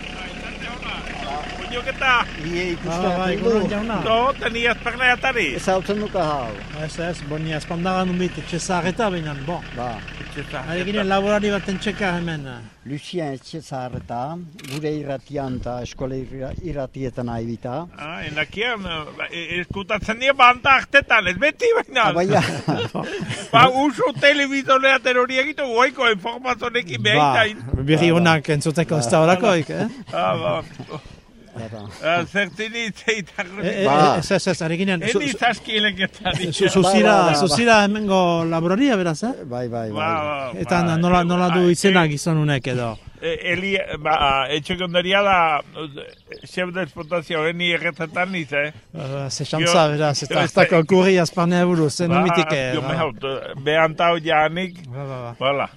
S5: Oinoketa,
S4: Ie
S3: Ah,
S4: ikusten
S3: bai,
S4: dugu.
S3: guran jauna.
S5: To, teniaz perna atari.
S4: Ez hautzen duka hau.
S3: Ez, ez, boni azpandagan numit, etxe zaharreta baina, bon.
S4: Ba,
S3: Ari ginen laborari baten txeka hemen. eh.
S4: Lucien etxe zaharreta, gure irratian eta eskola irra- irratietan aibita.
S5: Ah, enakian, eh, eskutatzen dira banta artetan, ez beti baina.
S4: Abaia, [LAUGHS]
S5: Ba, usu telebizolea terori egitu, goiko informazionekin
S3: Ba,
S5: behitain.
S3: berri honak entzuteko ez da horakoik, eh?
S5: Ah, ba. [LAUGHS] Ah, Zertzini
S3: E,
S5: zeitarri.
S3: e,
S4: Ba.
S3: Ez, ez, ez, zu-
S5: Eni
S3: zu-
S5: zaskieleketan.
S3: zu-
S4: Ba,
S3: zuzira,
S4: ba, ba.
S3: zuzira hemengo laboraria beraz, eh?
S4: bai, bai,
S5: Ba,
S4: bai.
S5: ba,
S3: Eta
S5: ba,
S3: nola, nola du
S5: ba,
S3: izena
S5: eh,
S3: gizon unek edo.
S5: eh, Eli, ba, etxekondaria da, xef de explotación, eni erretetan niz, eh?
S3: Ze xantza, beraz, eta
S5: jo-
S3: hartako [LAUGHS] kurri azparnea buruz, zen numitik, eh?
S5: jo,
S3: ba.
S5: mehaut, behantau janik,
S3: Ba, ba,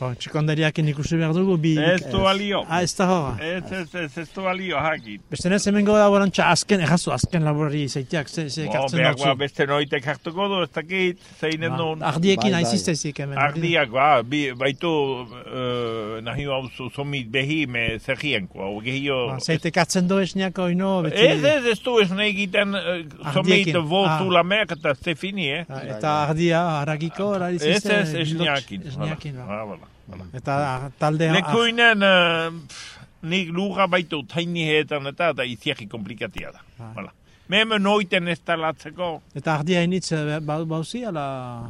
S3: ba. Txikondariakin ikusi behar dugu, bi...
S5: Ez du balio.
S3: Ah, ez da hor.
S5: Ez, ez, ez, ez du balio hakit.
S3: Beste nez hemengo laborantza azken, errazu, azken laborari izaiteak, ze, ze
S5: Bo, behar
S3: dutzu.
S5: ba, beste noitek hartuko du, ez dakit, zeinen
S3: Ba,
S5: duen.
S3: Ardiekin
S4: Bai, bai.
S3: hemen.
S5: Ardiak, ba, bi, baitu, uh, nahi hau zu, somit behi me zergienko, hau gehio...
S3: Ba, Zeite ekartzen du esniako, ino, beti...
S5: Ez, ez, ez du ez nahi egiten uh, somit
S3: Ardiekin.
S5: voltu
S3: Ah.
S5: la mer, eta ze fini, eh?
S3: Ah, Eta ardia, haragiko, erari
S5: Ez,
S3: zizte...
S5: ez, esniakin.
S3: Eta talde...
S5: Lekuinen, uh, pff, nik lurra baitu tainietan eta eta iziaki komplikatia da.
S3: Ah.
S5: Voilà. Me hemen noiten ez talatzeko,
S3: Eta ardia initz eh, ba, bauzi, ala...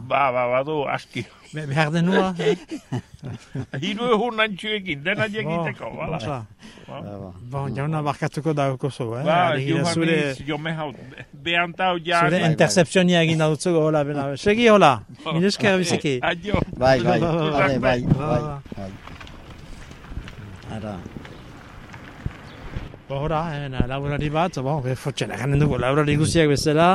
S5: ba, ba, badu, aski.
S3: Be, behar denua, eh?
S5: Hiru egun nantxuekin, dena
S3: Bo,
S5: bala.
S3: osa.
S4: Ba, ba.
S3: Bon, jauna barkatuko dauko zu, eh?
S5: Ba,
S3: zure,
S5: hamiz, jo mehau, behantau ja.
S3: zure intercepzionia egin dautzuko, hola, bena. Segi, hola. Minesker biziki.
S5: Adio.
S4: Bai, bai,
S3: Ba, ba, ba,
S4: bai, bai,
S3: ba,
S4: bai,
S3: ba.
S4: bai. Ara,
S3: Bo, Hora, hemen, eh, laborari bat, bon, be, fotxen, eganen dugu, laborari guztiak bezala,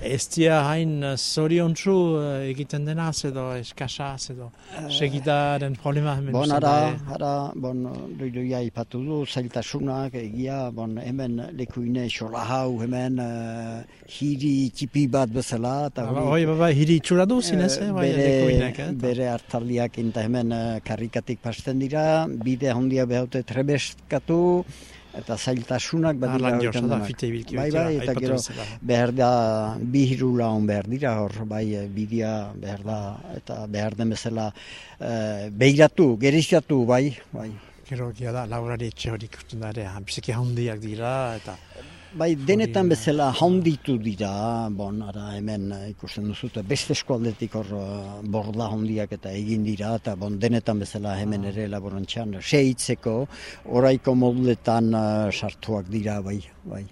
S3: ez dia hain eh, zoriontsu eh, egiten denaz edo eskasaz edo segitaren problema hemen.
S4: Bon, ara, ara, bon, doidoia ipatu du, zailtasunak, egia, bon, hemen lekuine xola hau, hemen uh, hiri txipi bat bezala, eta
S3: Ba, Hoi, ba, ba, hiri itxura du zinez, eh? Bai,
S4: bere,
S3: lekoinek, eh?
S4: bere hartaldiak eta hemen karrikatik pasten dira, bide handia behaute trebeskatu, eta zailtasunak
S3: Ah,
S4: badira
S3: lan
S4: horretan
S3: da, fite ibilki
S4: Bai, bai,
S3: ba,
S4: eta gero behar da bi hiru laun behar dira hor, bai, eh, bidea behar da, eta behar den bezala eh, behiratu, gerizatu, bai, bai.
S3: Gero da, laborari etxe hori ere, biziki handiak dira, eta
S4: Bai, denetan bezala handitu dira, bon, ara hemen eh, ikusten duzu, eta beste eskualdetik hor eh, borda handiak eta egin dira, eta bon, denetan bezala hemen ere laborantxan, sehitzeko, oraiko moldetan eh, sartuak dira, bai, bai.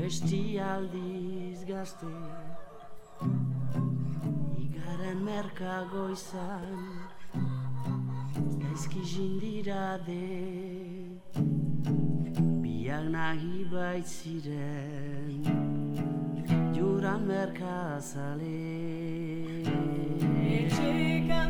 S6: Besti aldiz gazte Igaren merkago izan Gaizki jindira de Biak nahi baitziren Juran merkazale.
S7: Etxekan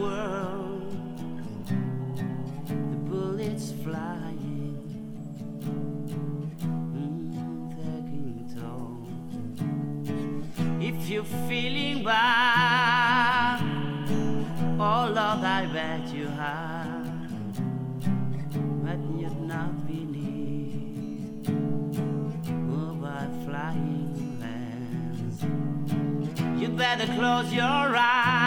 S7: better close your eyes.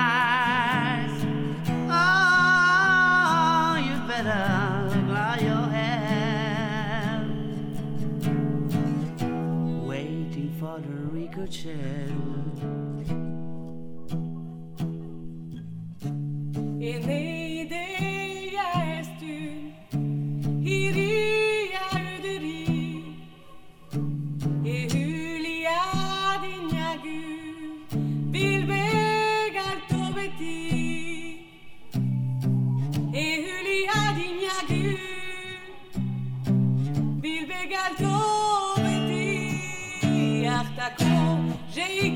S8: J.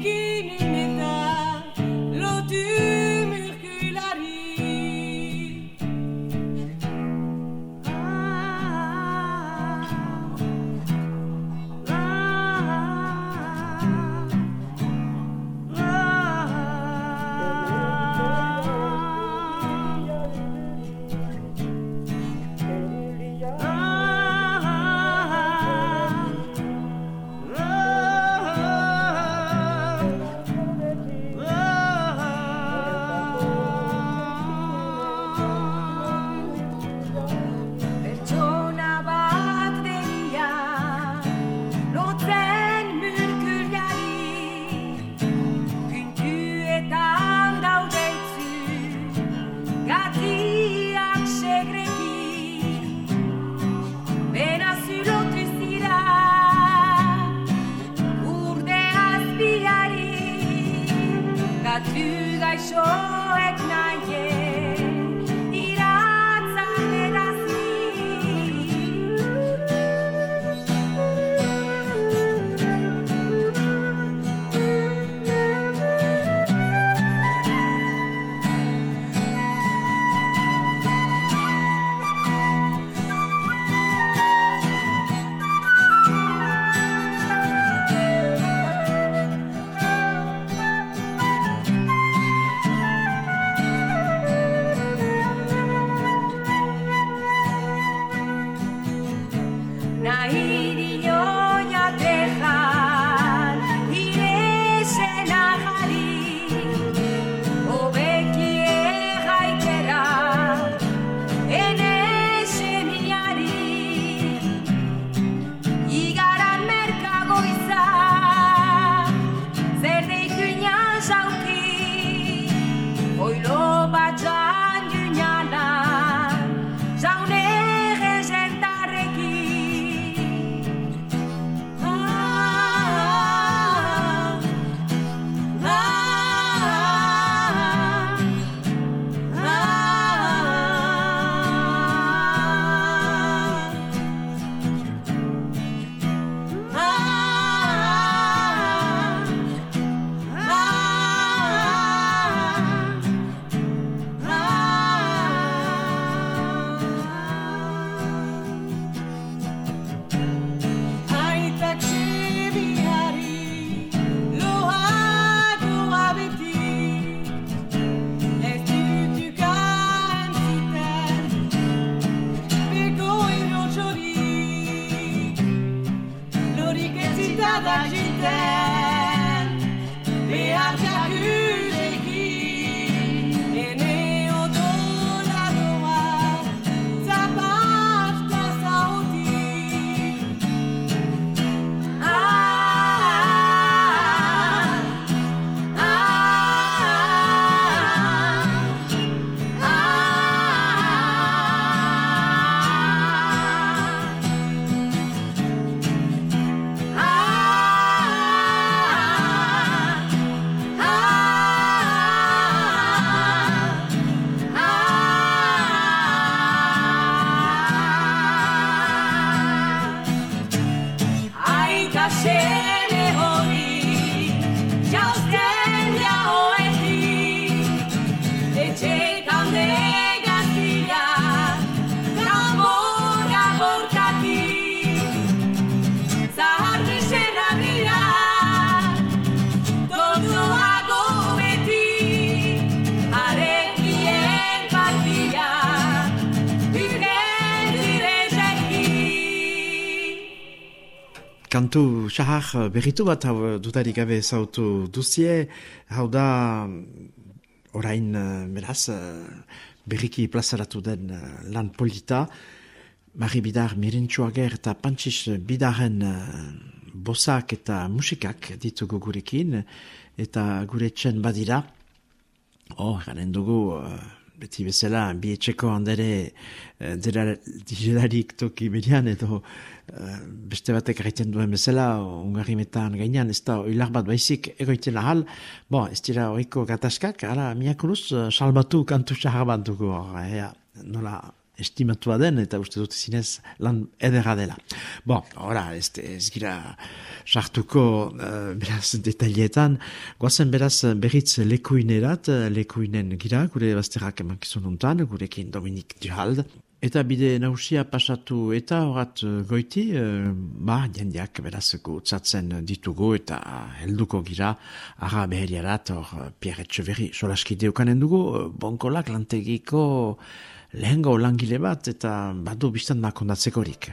S2: kantu xahar berritu bat hau dutarik gabe zautu duzie, hau da orain eh, beraz eh, berriki plazaratu den eh, lan polita, Mari Bidar Mirintxuager eta Pantxis Bidaren eh, bosak eta musikak ditugu gurekin, eta gure txen badira, Oh, garen dugu, eh, beti bezala, bi etxeko handere direlarik toki berian, edo eh, beste batek gaiten duen bezala, ungarrimetan gainean, ez da oilar bat baizik egoiten ahal, bo, ez dira oiko gatazkak, ara, miakuruz, uh, salbatu kantu xahar bat dugu, hor, ea, nola estimatua den, eta uste dut zinez lan edera dela. Bon, ora, ez, ez gira sartuko uh, beraz detailetan, goazen beraz berriz lekuinerat, eh, lekuinen gira, gure bazterrak emankizun untan, gurekin Dominik Duhald, Eta bide nausia pasatu eta horat eh, goiti, uh, ba, jendeak beraz gutzatzen ditugu eta helduko gira ara beheriarat hor Pierre Etxeveri solaskide ukanen dugu, bonkolak lantegiko lehengo langile bat eta badu biztan makondatzekorik.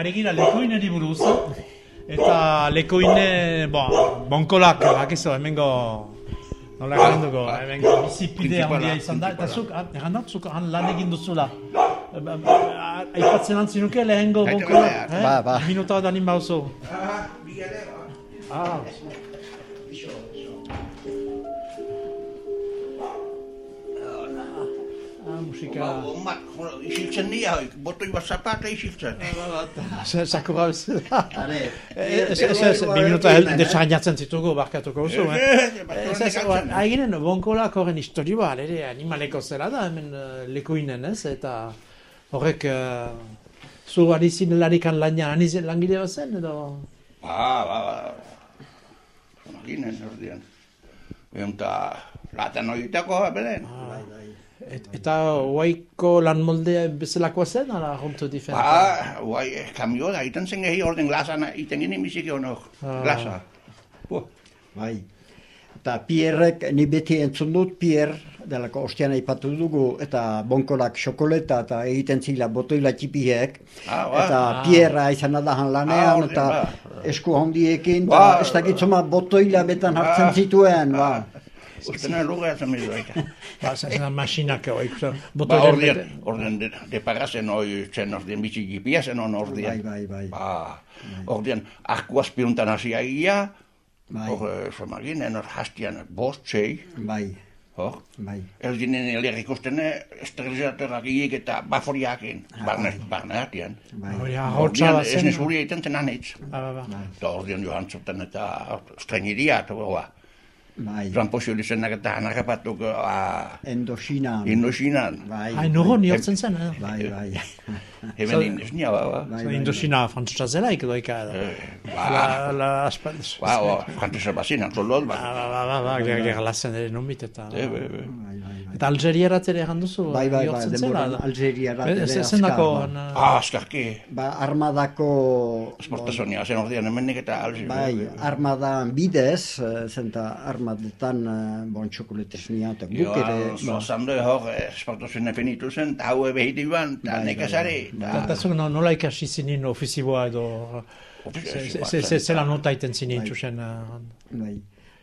S3: Aregira lekoineri buruz, eta lekoine, bo, bonkolak, bakizo, hemengo, nola dugu, hemengo bizipide handia izan da, eta zuk, erran zuk han lan egin duzula. Aipatzen antzinuke lehengo bonkolak,
S4: Ba, ba.
S3: minuta da nima oso. Ah, ah, musika.
S9: Omak, isiltzen nia, botoi bat zapata isiltzen. [LAUGHS]
S3: Zako gauz. Ez, ez, ez, bi minuta desainatzen zitugu, barkatuko oso, eh? Ez, ez, haiginen, bonkolak horren historioa, ere, animaleko zera da, hemen eh, lekuinen, ez, eta horrek, uh, zu ari zinelarikan lanian, ani zen langile bat zen, edo...
S9: Ba, ba, ba. Maginen, ordean. Eunta, latan oitako, belen.
S3: Et, eta huaiko lan moldea bezalakoa zen, ala junto diferente?
S9: Ba, guai, kamio da, iten zen gehi orden glasan, iten gini misiki honok,
S3: Ah.
S9: glasa.
S4: Bai. Eta Pierrek, ni beti entzun dut, Pierre, delako ostian aipatu dugu, eta bonkolak xokoleta eta egiten zila botoila txipiek,
S9: Ah, ba.
S4: eta
S3: Ah.
S4: Pierra izan da
S9: Ah,
S4: lanean,
S9: orden,
S4: eta
S9: ba.
S4: esku handiekin,
S9: Ba.
S4: eta ez dakitzoma botoila betan hartzen
S9: Ah.
S4: zituen, ba.
S9: ustena luga zen mizu aika. [LAUGHS]
S3: Ba, zen zen masinak, oik,
S9: Ba,
S3: botoren
S9: ordean, ordean de, de pagazen oi zen ordean bitxi gipia zen on ordean.
S4: Bai, bai, bai.
S9: Ba, ordean, akku azpiruntan hasia ia,
S4: Bai,
S9: hor, eh, somaginen, hor hastian, bost, sei,
S4: bai,
S9: hor,
S4: bai.
S9: Ez ginen elir ikusten esterilizatorrak hiek eta baforiakin, barne, barne hatian.
S4: Bai.
S3: Hori, ahotsa bat
S9: Ez
S3: zen.
S9: nizuri egiten zen anitz.
S3: Ba, ba, ba.
S9: Eta ordean joan zuten eta estrengiria, eta goa.
S4: Bai,
S9: Joan posio lizenak eta hanakapatuk a,
S4: Endoxinan.
S9: Indoxinan.
S4: Bai,
S3: Hai, nugo nihortzen zen, eh?
S4: bai, bai. [LAUGHS]
S9: Hemen indesnia, ba, ba.
S4: Bai,
S3: Zer
S4: bai,
S3: Indochina frantzusa zelaik edo edo.
S9: Ba,
S3: La, la, aspaldiz.
S9: ba, ba, frantzesa bazinan, soldot,
S3: Ba,
S9: ba.
S3: ba, ba, ba, ba, gerlazen ere nomit eta...
S9: E, be.
S4: bai, bai, bai.
S3: Eta Algerierat ere egan duzu?
S4: Bai, bai, bai,
S3: zela?
S4: Algeriara
S3: Eh,
S4: ere azkar,
S3: Zendako...
S4: ba.
S9: Ah, askarki.
S4: Ba, armadako...
S9: Esportazionia, zen ordean hemenik eta alzi.
S4: Bai, armadan bidez, eh, zenta armadetan eh, bon txokoletesnia eta guk ere...
S9: Jo,
S4: ba,
S9: zando hor, esportazioa finitu zen, eta haue behiti ban, eta
S4: Bai,
S9: nekazari.
S3: Eta eta zuk no- nola ikasi zinin ofiziboa edo... ze- Zela nota iten zinin
S4: Bai.
S3: txusen... eh,
S4: bai.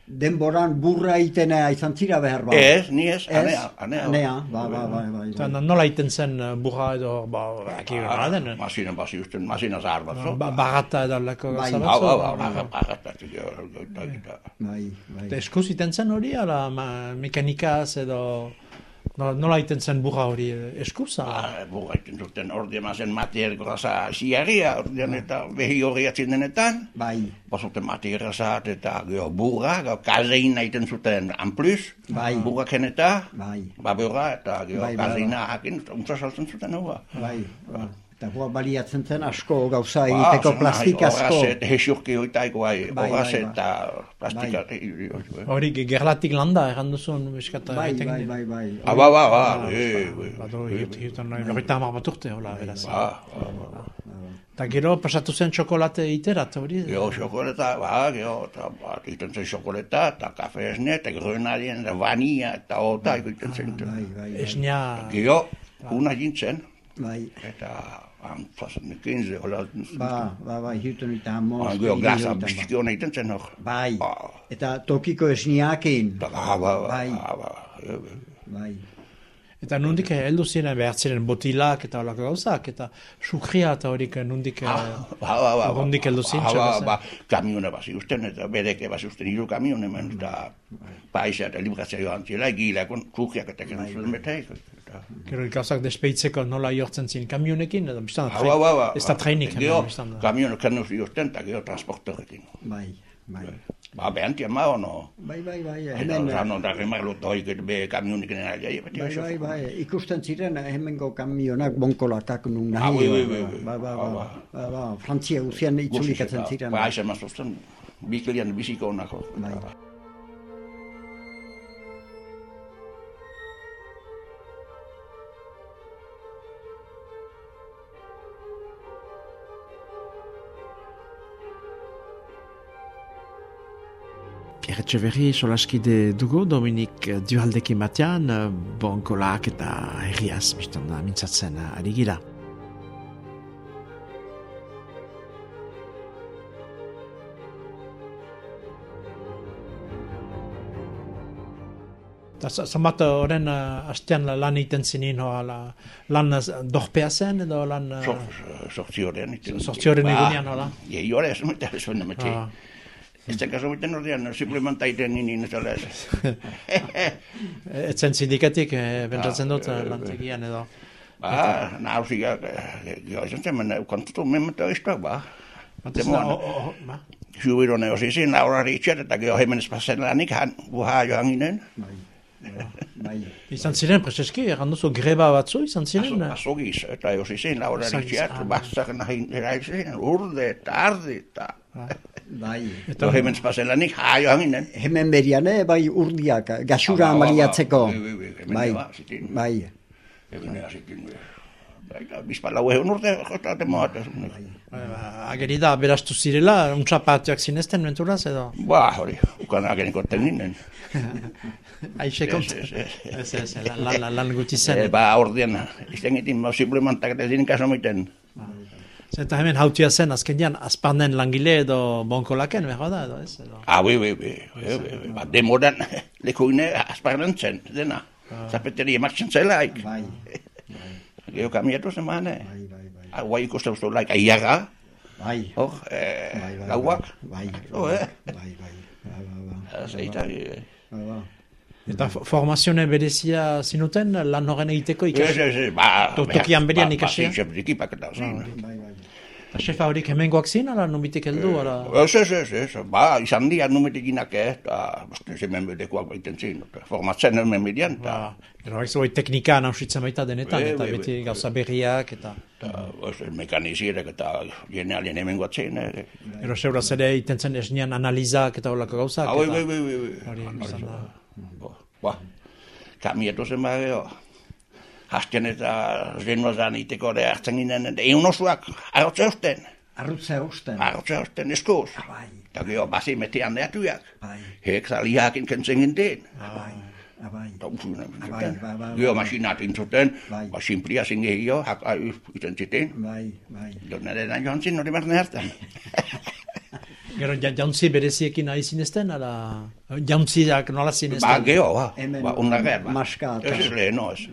S4: Denboran burra itena izan zira behar ba.
S9: Ez, ni ez, anea, anea.
S4: anea, ba, ba, ba, ba, ba.
S3: nola iten zen eh, burra edo... Ba, aki
S9: Ah,
S3: baden...
S9: Masina basi usten, masina zahar bat zo.
S3: Ba, barata edo lako
S4: Bai.
S3: batzu.
S9: hau, hau, pagatak, jo, goita, goita.
S4: Bai, bai.
S3: Eta eskuz iten zen hori, ala, mekanikaz edo... No, nola iten zen burra hori eh, eskuz? ala?
S9: Ba, burraiten zuten ordean mazen mateer grasa siaria, ordean eta behi hori atzin denetan.
S4: Bai,
S9: Bazuten mateer grasat eta geho burra, geho kazeina iten zuten ampluz.
S4: Bai.
S9: Burraken eta,
S4: bai,
S9: babeura eta geho
S4: Bai, bai,
S9: kazeina hakin, untsa saltzen zuten hau.
S4: bai. bai. Eta hua baliatzen zen asko gauza
S9: Ba,
S4: egiteko plastik asko.
S9: Horrazet, hesurki hoitaiko bai,
S4: Bai,
S9: horrazet
S4: bai,
S9: eta plastika.
S3: Hori ge- gerlatik landa, erran duzun, eskata
S4: Bai,
S3: egiten
S4: bai, bai, bai.
S9: Ah, ba, ba, ba, eh, eh, eh,
S3: hiut- hiutan nahi, berrogeita hamar bat urte, hola, beraz.
S9: ba, ba, ba.
S3: Eta gero pasatu zen txokolate iterat, hori?
S9: Gero xokoleta, ba, gero, eta bat, egiten zen xokoleta, eta kafe esne, eta grenadien, eta vania, eta ota, egiten zen.
S4: Bai, bai, bai.
S3: Esnia,
S9: Gero, una jintzen,
S4: Bai,
S9: eta de 15, hola,
S4: ba, ba, bai, hiutan eta hamos.
S9: Ah, gero gaza biztiki hona egiten zen hor.
S4: Bai,
S9: Ba,
S4: eta tokiko esniakin.
S9: ba, ba, ba,
S4: Bai.
S9: ba, ba,
S4: Bai,
S3: eta nundik eh, heldu ziren behar ziren botilak eta holako gauzak, eta sukria eta horik eh, nundik... eh,
S9: Ba, ba, ba, ba.
S3: Urrundik heldu zin,
S9: Ba, ba, ba, kamione basi usten, eta bereke basi usten hiru kamione, eta paisa eta librazia joan zela, egila, kon, trukiak eta kendu zuen beteik. Eta-
S3: Gero gauzak despeitzeko nola jortzen zin kamionekin, edo biztan da,
S9: Ba, ba, ba, ba.
S3: ez da treinik,
S9: Gero,
S3: biztan da.
S9: kamione kendu zuen, eta gero transporterekin.
S4: bai, bai.
S9: Ba, behantia ma, ono.
S4: Bai, bai, bai,
S9: Eta
S4: hemen...
S9: zano da remarlo toik be kamionik nena beti
S4: Bai, bai, bai, ikusten ziren hemengo kamionak bonkolakak nun
S9: Ah,
S4: nahi.
S9: bai, bai, bai, bai.
S4: Ba, ba,
S9: Ah,
S4: ba, ba, ba, Frantzia guzian itzulikatzen ziren.
S9: Ba, aizen mazuzten, bikelian biziko onako.
S4: Bai.
S2: Pierre Etxeverri solaskide dugu, Dominik Duhaldekin batean, eh, bonkolak eta herriaz, biztan da, mintzatzen eh, ari gira.
S3: Eta za- zanbat horren uh, astean lan egiten zinin, hoa, la, lan uh, dorpea zen, edo lan... Uh,
S9: Sortzi horrean.
S3: Sortzi horren egunean, hola?
S9: Jei hore, ez mete, ez mete,
S3: ah,
S9: Ez den kaso meten ordean, suplementa iten nini nezala ez.
S3: etzen sindikatik, eh, pentsatzen dut,
S9: Ah,
S3: eh,
S9: eh,
S3: lantegian edo.
S9: Ba, nausiak, jo, ez zen, men, kontutu memento iztuak, ba.
S3: Batzen da,
S9: Demoan.
S3: o- o- o- ba.
S9: Jubiro ne osi zin, laura ritxet, eta geho hemen espazen lanik, han, buha joan ginen.
S4: Bai,
S3: Izan ziren, prezeski, erran duzu, greba batzu izan ziren.
S9: Azo giz, eta laura
S3: Azogiz,
S9: ritxet,
S3: ah.
S9: bastak nahi eraizin, urde, eta ardi, eta...
S4: bai.
S9: Eta hemen espazen lanik, ha joan ginen.
S4: Hemen berian, eh, bai urdiak, gaxura
S9: Ah, ba, ba,
S4: amaliatzeko.
S9: ba. Bai, bai, bai, hemen
S4: Bai,
S9: ba, zitin.
S4: bai,
S9: Egin zikin, Baita, bizpala huen urte, jota temoat.
S3: Ba, Ageri da, berastu zirela, untsa zinezten, menturaz, edo?
S9: Ba, hori, ukan ageniko teginen. [LAUGHS]
S3: Aixe kont.
S9: Ez, ez, ez.
S3: Ez, ez, lan, lan, lan guti zen.
S9: Eh, ba, ordean, izten egin, ba, suplementak eta zin kaso miten.
S3: Eta hemen hautia zen, azkenean, azparnen langile edo bonkolaken, behar da, edo ez? Edo.
S9: Ah, ui, ui, ui, ui, ui, ba, demoran, [LAUGHS] lekuine, asparren zen, dena. Zapeteri emartzen zelaik.
S4: bai,
S9: Gero kamiatu zen mane.
S4: bai, bai, bai,
S9: Ah, guai ikusten ustu laik, aiaga,
S4: bai,
S9: hor,
S4: bai,
S9: eh,
S4: bai,
S9: gauak.
S4: bai,
S9: Oh, eh?
S4: bai, bai, bai, bai,
S9: Zeita, eh,
S4: bai, bai.
S3: Eta fo- formazione berezia zinuten, lan horren egiteko
S9: Ez,
S3: ikasi.
S9: ez, ez, ba...
S3: To- tokian berian ikasia?
S9: Ba, ba, ekipak eta zin.
S4: bai, bai.
S3: Eta xefa horik hemengoak zin, ala nubitik heldu, ala...
S9: Ez, ez, ez, ez, ba, izan dira numetik inak, eh, eta, boste, zemen bedekoak baiten zin, formatzen hemen bidian, eta,
S3: Ba, gero hori teknika nausitzen baita denetan,
S9: Bai,
S3: eta
S9: bai,
S3: beti
S9: bai,
S3: gauza berriak, eta...
S9: eta, mekanizirek eta jenealien hemen guatzen, eh,
S3: Gero seuraz ere iten zen esnean analizak eta holako gauzak.
S9: Ah, bai, bai, bai, bai, bai.
S3: Hori, izan da.
S9: Ba, kamietu zen ba, geho, hasten eta zenozan iteko ere hartzen ginen, eta egun osoak, arrotze usten,
S4: Arrutza usten.
S9: arrotze usten eskuz.
S4: Bai,
S9: Eta geho, basi meti handeatuak,
S4: bai,
S9: hek zaliak inkentzen ginten.
S4: bai, bai.
S9: Eta usuna
S4: bai,
S9: zuten.
S4: bai, bai,
S9: Geho
S4: bai.
S9: masinat intzuten, ba, simplia zingehio, haka iten ziten.
S4: Bai, bai.
S9: Da joan zin, hori barne hartan. [LAUGHS]
S3: Gero ja, jauntzi bereziekin nahi zinezten, ala... Jauntziak nola zinezten?
S9: Ba, geho, ba,
S4: Hemen
S9: ba, unnager, ba.
S4: maska eta-
S9: Ez ez no, ez.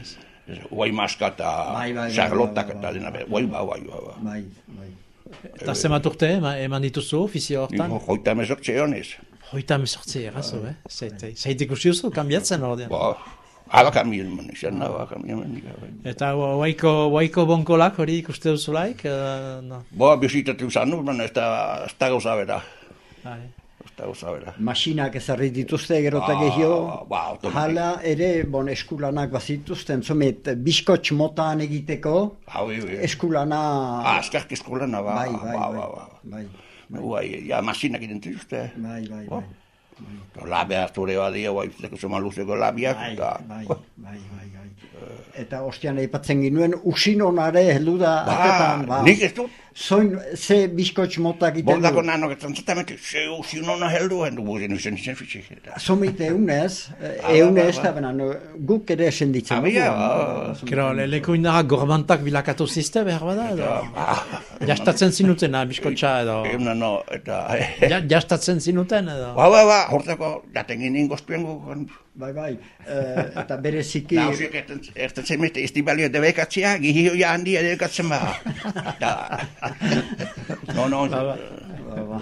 S3: Ez.
S9: Ez, Guai maska eta
S4: Bai, bai, bai, bai, bai,
S9: eta dena, guai ba, guai ba, ba.
S4: Bai, bai.
S3: Eta zemat urte, ema- eman dituzu, ofizio hortan?
S9: Hoita mezortze honez.
S3: Hoita mesortzi errazu, eh? Zeite ikusi duzu, kambiatzen ordean.
S9: Ba, Aba kami hemen, izan aba kami hemen.
S3: Eta waiko, waiko bonkolak hori ikuste duzulaik? Uh, no.
S9: Boa, bizitatu izan du, baina ez da, ez da gauza bera.
S3: Bai.
S9: Ez da gauza bera.
S4: Masinak ezarri dituzte gero eta
S9: Ah,
S4: gehiago.
S9: ba, automatik.
S4: Hala ere, bon, eskulanak bazituzten, zomet, biskotx motan egiteko,
S9: Hau, bai, bai.
S4: eskulana...
S9: Ah, eskark eskolana, ba,
S4: bai, bai,
S9: ba,
S4: bai,
S9: ba, ba.
S4: bai,
S9: Bai, ja, masinak identizuzte.
S4: bai, bai, bai,
S9: Labea zure badia, bai, zeko zema luzeko labiak,
S4: bai,
S9: eta...
S4: bai, bai, bai, bai. Eta ostian aipatzen ginuen, usinonare heldu da, atetan,
S9: Ba, nik ez dut,
S4: Zoin, ze biskotx motak egiten
S9: bordako
S4: du?
S9: nanok etan zatamente, ze usin hona heldu, hendu buzen izan izan fitxik.
S4: Zomit eunez,
S9: ba,
S4: eunez,
S9: ba.
S4: eta benen, guk ere esenditzen.
S9: Abia,
S4: dugu,
S9: ah.
S4: Zomit-
S3: Gero, le, leko indarrak gormantak bilakatu ziste behar bada edo?
S9: Ah,
S3: Jastatzen zinutena, biskotxa edo?
S9: Euna no, eta...
S3: Ja, jastatzen zinuten edo?
S9: Ba, ba, ba, hortako, jaten ginen gozpien gukon.
S4: Bai, bai, eh, eta bereziki...
S9: Nausiak erten zemete, ez di balio debekatzea, gihio [LAUGHS] ja handi edekatzen ba. No, no,
S4: Ba, ba.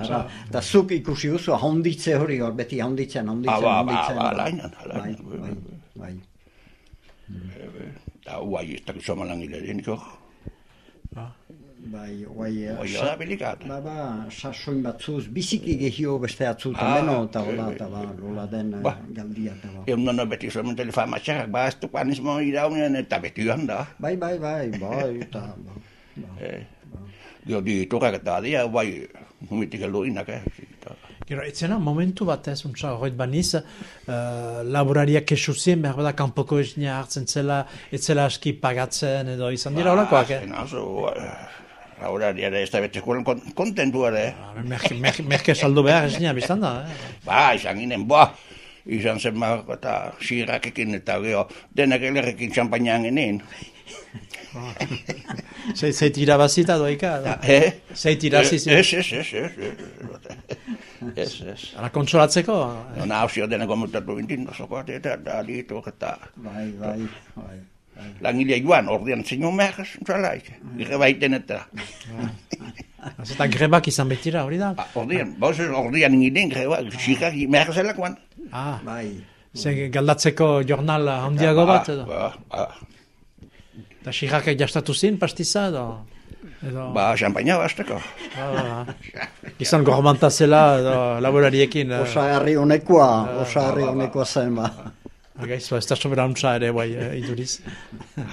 S4: Ara, Eta zuk ikusi duzu, haunditze hori hor, beti haunditzen, haunditzen,
S9: Ah, ba, ba,
S4: haunditzen.
S9: ba, lainan,
S4: Bai, bai, bai.
S9: da, guai, ez dakit zoma deniko.
S4: Bai, guai, eh,
S9: Guai,
S4: sa-
S9: da, bilikat.
S4: Ba, ba, sasoin batzuz, biziki gehio beste atzut,
S9: Ah,
S4: ameno, eta hola,
S9: eh,
S4: eta ba, lola den eh,
S9: Ba.
S4: galdia, eta ba.
S9: Egun nono beti zomen telefama txarrak, ba, ez dukan izmo iraunen, eta beti joan da.
S4: Bai, bai, bai, bai, eta, ba, ba.
S9: Eh, Gio, diturak eta adia, bai, humitik helduinak, eh. eta-
S3: Gero, etzena momentu bat ez, untsa, horret baniz, uh, laborariak kesuzien, behar bada kanpoko esnia hartzen zela, etzela aski pagatzen edo izan dira holakoak, eh?
S9: Azken, oso, Ahora, ere, ez da bete eskuelen kon- kontentu ere.
S3: Merke, merke, saldo behar esnia, biztan da, eh?
S9: Ba, izan ginen, ba, izan zen ba, eta xirakekin eta gero, denak elerrekin txampainan ginen. [LAUGHS]
S3: Zei, zeit irabazita doika, da.
S9: Eh?
S3: Zeit irazi
S9: Ez, ez, ez, ez, ez, ez, ez.
S3: Ara kontsolatzeko,
S9: No, nausio denak gomutatu bintin, osoko eta da ditu eta
S4: Bai, bai, bai.
S9: langile joan, ordean zinu mehaz, zalaik, gire baiten eta. [LAUGHS]
S3: eta grebak izan betira, hori da?
S9: Ba, Ordean, bos ez ordean ginen, greba, xikak mehaz zelakoan.
S3: Ah,
S4: Bai,
S3: ze galdatzeko jornal handiago bat, edo?
S9: Ba, ba,
S3: Eta xirrakak jastatu zin, pastiza, edo? edo
S9: ba, xampaina basteko.
S3: ba, ba, ba. Izan gormanta zela, edo laborariekin. eh,
S4: osa herri honekoa, osa herri honekoa zen, ba.
S3: Gaizua, ez da sobera untsa ere, bai, eh, iduriz.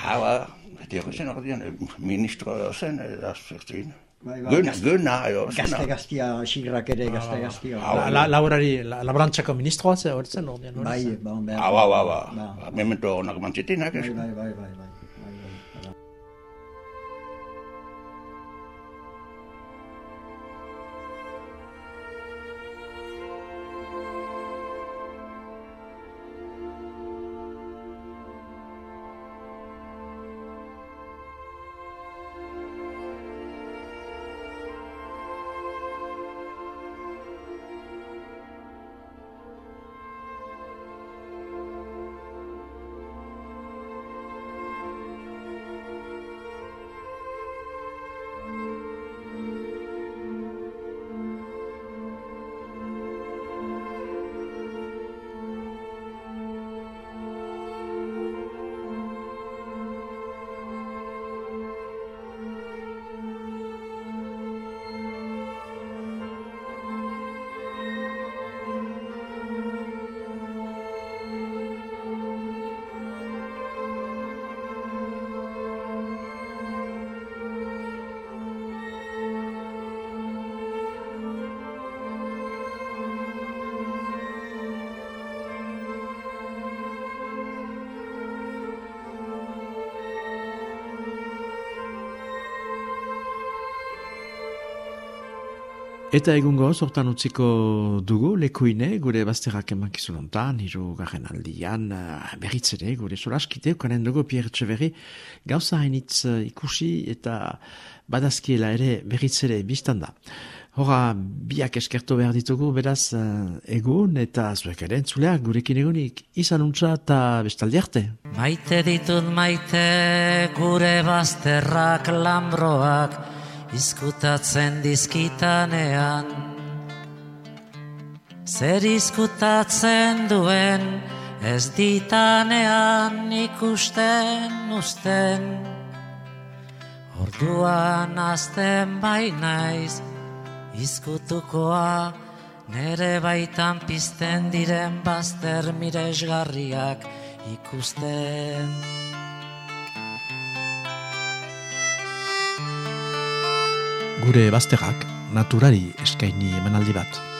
S9: Ha, ba, Dio zen ordean, ministro zen, eta zertzin.
S4: Bai, bai, gazte-
S9: gönna, edo,
S4: Gazte gaztia, xigrak ere gazte gaztia.
S3: La, la, laborari, la, laborantzako ministroa zen, ordean, hori
S4: Bai,
S3: zen.
S4: ba.
S9: Ah, ba, ba, ba,
S4: Ba.
S9: ba, memento onak mantzitinak, ez?
S4: bai, bai, bai. bai, bai.
S2: Eta egungo sortan utziko dugu lekuine gure bazterrak emankizun ontan, hiru garen aldian, uh, berriz ere gure solaskite, ukanen dugu Pierre Txeveri gauza hainitz eh, ikusi eta badazkiela ere berriz ere biztan da. Hora, biak eskertu behar ditugu, beraz, eh, egun eta zuek ere entzuleak gurekin egunik izan untza eta bestaldi arte.
S1: Maite ditut maite gure bazterrak lambroak izkutatzen dizkitanean. Zer izkutatzen duen Ez ditanean ikusten usten Orduan azten bai naiz Izkutukoa nere baitan pizten diren bazter miresgarriak ikusten
S2: Gure bazterrak naturari eskaini emanaldi bat.